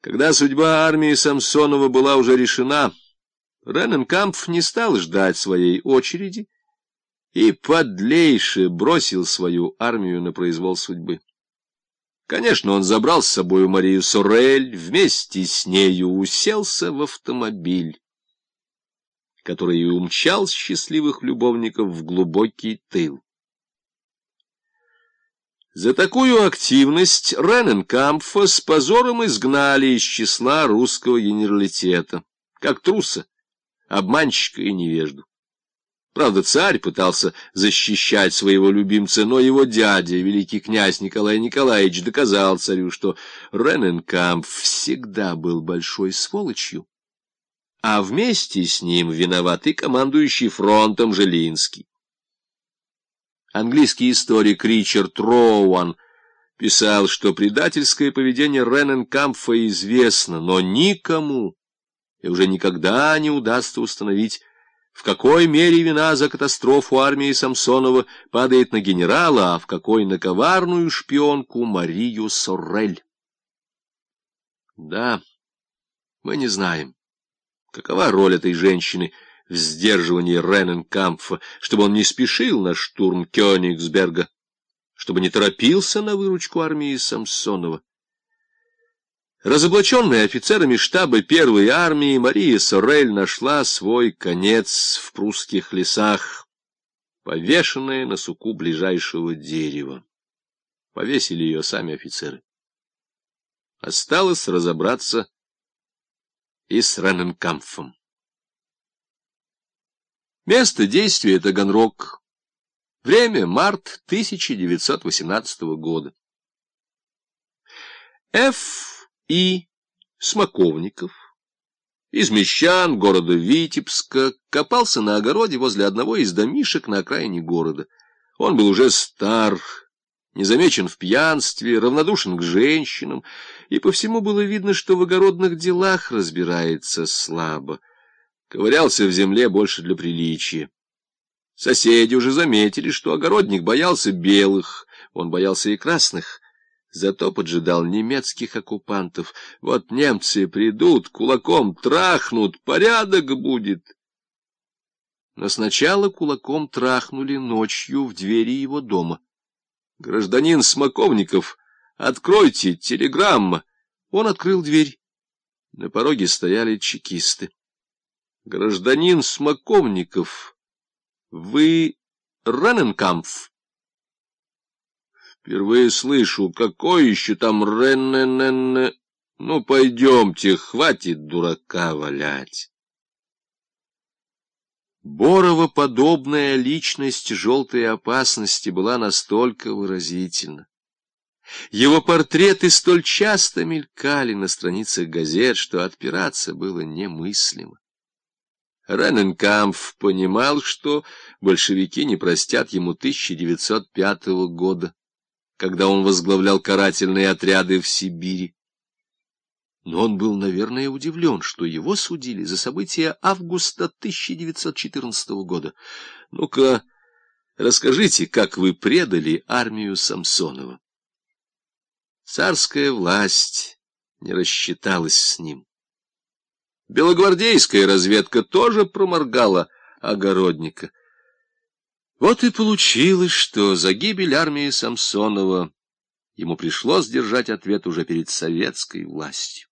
Когда судьба армии Самсонова была уже решена, Рененкамп не стал ждать своей очереди и подлейше бросил свою армию на произвол судьбы. Конечно, он забрал с собой Марию Сорель, вместе с нею уселся в автомобиль, который и умчал счастливых любовников в глубокий тыл. За такую активность Рененкампфа с позором изгнали из числа русского генералитета, как труса, обманщика и невежду. Правда, царь пытался защищать своего любимца, но его дядя, великий князь Николай Николаевич, доказал царю, что Рененкамп всегда был большой сволочью, а вместе с ним виноват и командующий фронтом Желинский. Английский историк Ричард Роуан писал, что предательское поведение Рененкампфа известно, но никому и уже никогда не удастся установить, в какой мере вина за катастрофу армии Самсонова падает на генерала, а в какой на коварную шпионку Марию Соррель. Да, мы не знаем, какова роль этой женщины — в сдерживании Рененкампфа, чтобы он не спешил на штурм Кёнигсберга, чтобы не торопился на выручку армии Самсонова. Разоблаченная офицерами штаба первой армии, Мария Сорель нашла свой конец в прусских лесах, повешенная на суку ближайшего дерева. Повесили ее сами офицеры. Осталось разобраться и с Рененкампфом. Место действия — Таганрог. Время — март 1918 года. Ф. И. Смоковников из Мещан города Витебска копался на огороде возле одного из домишек на окраине города. Он был уже стар, незамечен в пьянстве, равнодушен к женщинам, и по всему было видно, что в огородных делах разбирается слабо ковырялся в земле больше для приличия. Соседи уже заметили, что огородник боялся белых, он боялся и красных, зато поджидал немецких оккупантов. Вот немцы придут, кулаком трахнут, порядок будет. Но сначала кулаком трахнули ночью в двери его дома. «Гражданин Смоковников, откройте, телеграмма!» Он открыл дверь. На пороге стояли чекисты. Гражданин Смоковников, вы Рененкампф? Впервые слышу, какой еще там Ренненен... Ну, пойдемте, хватит дурака валять. Борова-подобная личность желтой опасности была настолько выразительна. Его портреты столь часто мелькали на страницах газет, что отпираться было немыслимо. Рененкампф понимал, что большевики не простят ему 1905 года, когда он возглавлял карательные отряды в Сибири. Но он был, наверное, удивлен, что его судили за события августа 1914 года. Ну-ка, расскажите, как вы предали армию Самсонова. Царская власть не рассчиталась с ним. Белогвардейская разведка тоже проморгала огородника. Вот и получилось, что за гибель армии Самсонова ему пришлось держать ответ уже перед советской властью.